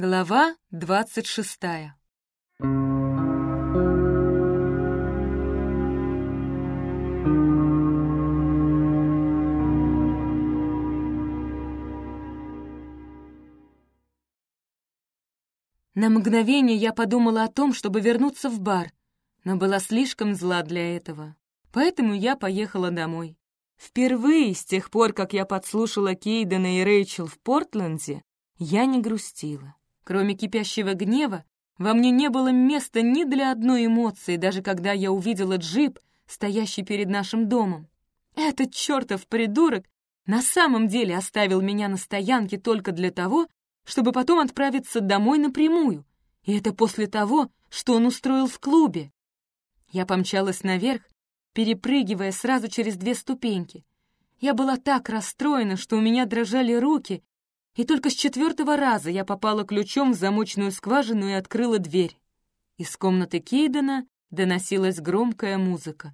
Глава двадцать шестая На мгновение я подумала о том, чтобы вернуться в бар, но была слишком зла для этого. Поэтому я поехала домой. Впервые с тех пор, как я подслушала Кейдена и Рэйчел в Портленде, я не грустила. Кроме кипящего гнева, во мне не было места ни для одной эмоции, даже когда я увидела джип, стоящий перед нашим домом. Этот чертов придурок на самом деле оставил меня на стоянке только для того, чтобы потом отправиться домой напрямую. И это после того, что он устроил в клубе. Я помчалась наверх, перепрыгивая сразу через две ступеньки. Я была так расстроена, что у меня дрожали руки, и только с четвертого раза я попала ключом в замочную скважину и открыла дверь. Из комнаты Кейдена доносилась громкая музыка.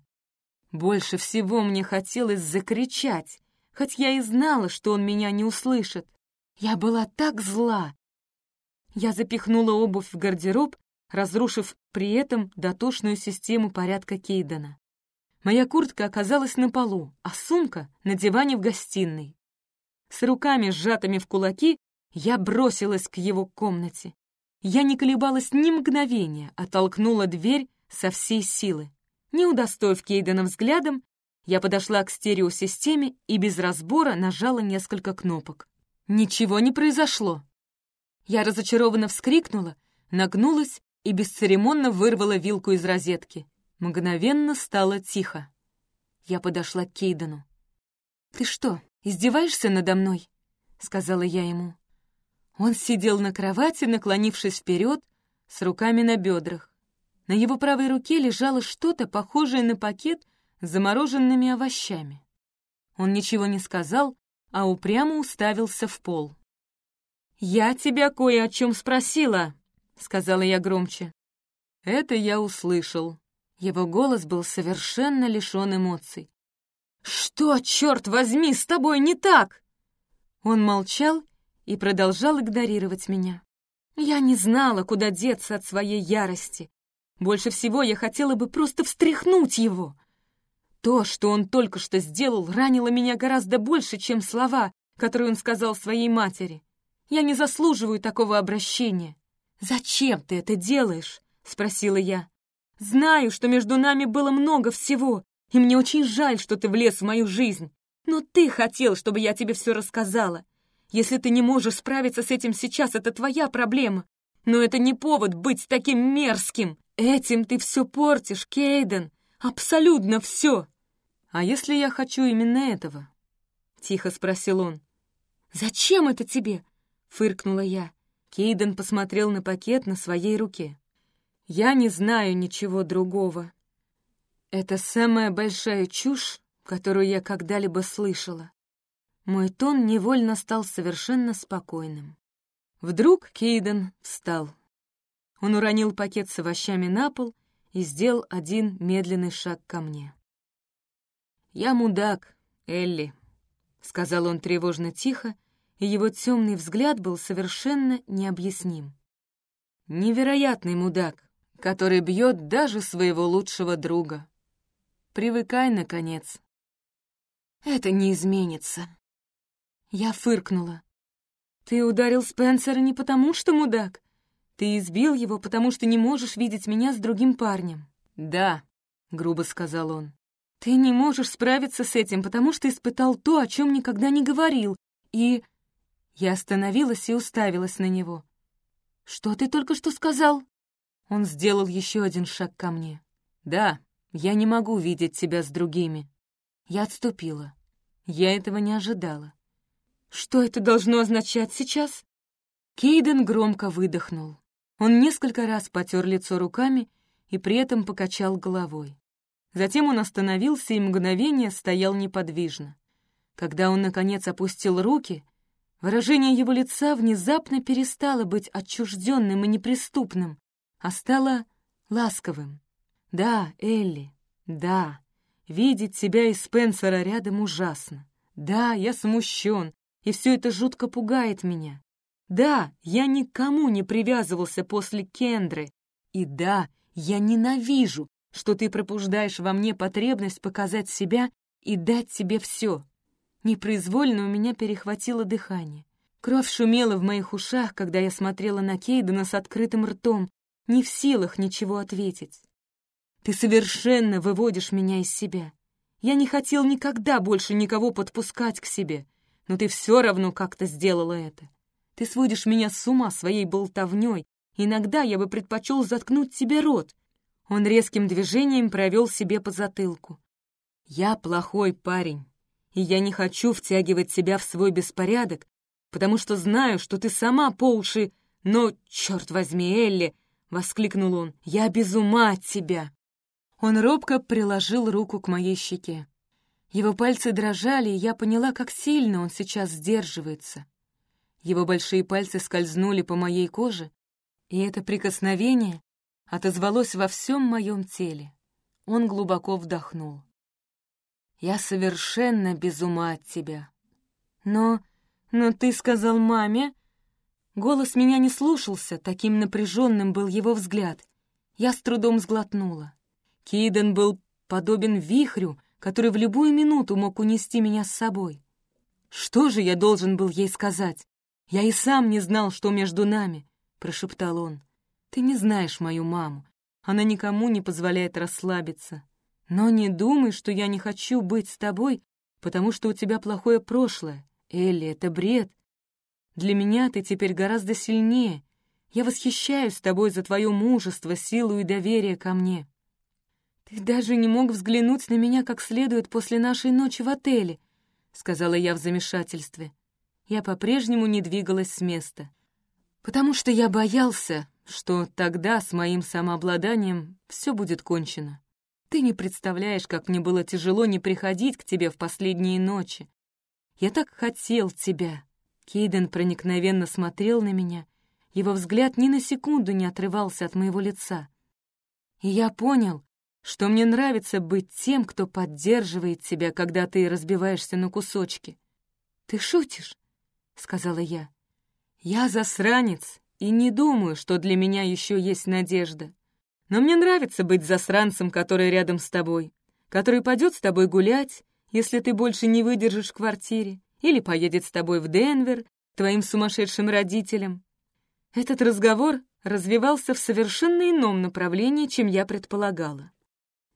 Больше всего мне хотелось закричать, хоть я и знала, что он меня не услышит. Я была так зла. Я запихнула обувь в гардероб, разрушив при этом дотошную систему порядка Кейдена. Моя куртка оказалась на полу, а сумка — на диване в гостиной. С руками сжатыми в кулаки я бросилась к его комнате. Я не колебалась ни мгновения, а толкнула дверь со всей силы. Не удостоив Кейдена взглядом, я подошла к стереосистеме и без разбора нажала несколько кнопок. Ничего не произошло. Я разочарованно вскрикнула, нагнулась и бесцеремонно вырвала вилку из розетки. Мгновенно стало тихо. Я подошла к Кейдену. «Ты что, издеваешься надо мной?» — сказала я ему. Он сидел на кровати, наклонившись вперед, с руками на бедрах. На его правой руке лежало что-то, похожее на пакет с замороженными овощами. Он ничего не сказал, а упрямо уставился в пол. «Я тебя кое о чем спросила», — сказала я громче. Это я услышал. Его голос был совершенно лишен эмоций. «Что, черт возьми, с тобой не так?» Он молчал и продолжал игнорировать меня. Я не знала, куда деться от своей ярости. Больше всего я хотела бы просто встряхнуть его. То, что он только что сделал, ранило меня гораздо больше, чем слова, которые он сказал своей матери. Я не заслуживаю такого обращения. «Зачем ты это делаешь?» — спросила я. «Знаю, что между нами было много всего, и мне очень жаль, что ты влез в мою жизнь. Но ты хотел, чтобы я тебе все рассказала. Если ты не можешь справиться с этим сейчас, это твоя проблема. Но это не повод быть таким мерзким. Этим ты все портишь, Кейден. Абсолютно все. «А если я хочу именно этого?» — тихо спросил он. «Зачем это тебе?» — фыркнула я. Кейден посмотрел на пакет на своей руке. «Я не знаю ничего другого. Это самая большая чушь, которую я когда-либо слышала». Мой тон невольно стал совершенно спокойным. Вдруг Кейден встал. Он уронил пакет с овощами на пол и сделал один медленный шаг ко мне. «Я мудак, Элли», — сказал он тревожно тихо, и его темный взгляд был совершенно необъясним. «Невероятный мудак, который бьет даже своего лучшего друга. Привыкай, наконец». «Это не изменится». Я фыркнула. «Ты ударил Спенсера не потому, что мудак. Ты избил его, потому что не можешь видеть меня с другим парнем». «Да», — грубо сказал он. Ты не можешь справиться с этим, потому что испытал то, о чем никогда не говорил, и...» Я остановилась и уставилась на него. «Что ты только что сказал?» Он сделал еще один шаг ко мне. «Да, я не могу видеть тебя с другими». Я отступила. Я этого не ожидала. «Что это должно означать сейчас?» Кейден громко выдохнул. Он несколько раз потер лицо руками и при этом покачал головой. Затем он остановился и мгновение стоял неподвижно. Когда он, наконец, опустил руки, выражение его лица внезапно перестало быть отчужденным и неприступным, а стало ласковым. «Да, Элли, да, видеть тебя и Спенсера рядом ужасно. Да, я смущен, и все это жутко пугает меня. Да, я никому не привязывался после Кендры. И да, я ненавижу, что ты пробуждаешь во мне потребность показать себя и дать себе все. Непроизвольно у меня перехватило дыхание. Кровь шумела в моих ушах, когда я смотрела на Кейдена с открытым ртом, не в силах ничего ответить. Ты совершенно выводишь меня из себя. Я не хотел никогда больше никого подпускать к себе, но ты все равно как-то сделала это. Ты сводишь меня с ума своей болтовней. Иногда я бы предпочел заткнуть тебе рот. Он резким движением провел себе по затылку. Я плохой парень, и я не хочу втягивать себя в свой беспорядок, потому что знаю, что ты сама по уши... Но, черт возьми, Элли!» — воскликнул он. «Я без ума от тебя!» Он робко приложил руку к моей щеке. Его пальцы дрожали, и я поняла, как сильно он сейчас сдерживается. Его большие пальцы скользнули по моей коже, и это прикосновение отозвалось во всем моем теле. Он глубоко вдохнул. «Я совершенно без ума от тебя. Но «Но ты сказал маме...» Голос меня не слушался, таким напряженным был его взгляд. Я с трудом сглотнула. Кейден был подобен вихрю, который в любую минуту мог унести меня с собой. «Что же я должен был ей сказать? Я и сам не знал, что между нами», — прошептал он. «Ты не знаешь мою маму. Она никому не позволяет расслабиться. Но не думай, что я не хочу быть с тобой, потому что у тебя плохое прошлое. Элли, это бред. Для меня ты теперь гораздо сильнее. Я восхищаюсь тобой за твое мужество, силу и доверие ко мне. Ты даже не мог взглянуть на меня как следует после нашей ночи в отеле, сказала я в замешательстве. Я по-прежнему не двигалась с места, потому что я боялся, что тогда с моим самообладанием все будет кончено. Ты не представляешь, как мне было тяжело не приходить к тебе в последние ночи, я так хотел тебя!» Кейден проникновенно смотрел на меня. Его взгляд ни на секунду не отрывался от моего лица. И я понял, что мне нравится быть тем, кто поддерживает тебя, когда ты разбиваешься на кусочки. «Ты шутишь?» — сказала я. «Я засранец и не думаю, что для меня еще есть надежда. Но мне нравится быть засранцем, который рядом с тобой, который пойдет с тобой гулять если ты больше не выдержишь в квартире, или поедет с тобой в Денвер, твоим сумасшедшим родителям. Этот разговор развивался в совершенно ином направлении, чем я предполагала.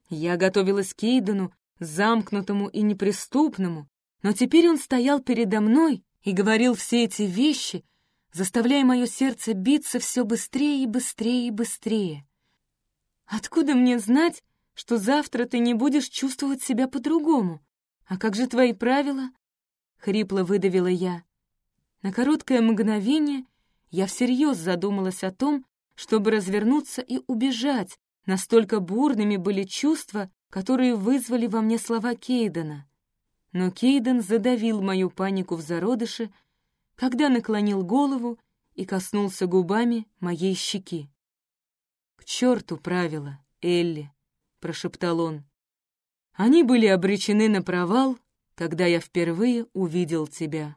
Я готовилась к Кейдену, замкнутому и неприступному, но теперь он стоял передо мной и говорил все эти вещи, заставляя мое сердце биться все быстрее и быстрее и быстрее. Откуда мне знать, что завтра ты не будешь чувствовать себя по-другому? «А как же твои правила?» — хрипло выдавила я. На короткое мгновение я всерьез задумалась о том, чтобы развернуться и убежать, настолько бурными были чувства, которые вызвали во мне слова Кейдена. Но Кейден задавил мою панику в зародыше, когда наклонил голову и коснулся губами моей щеки. «К черту правила, Элли!» — прошептал он. Они были обречены на провал, когда я впервые увидел тебя.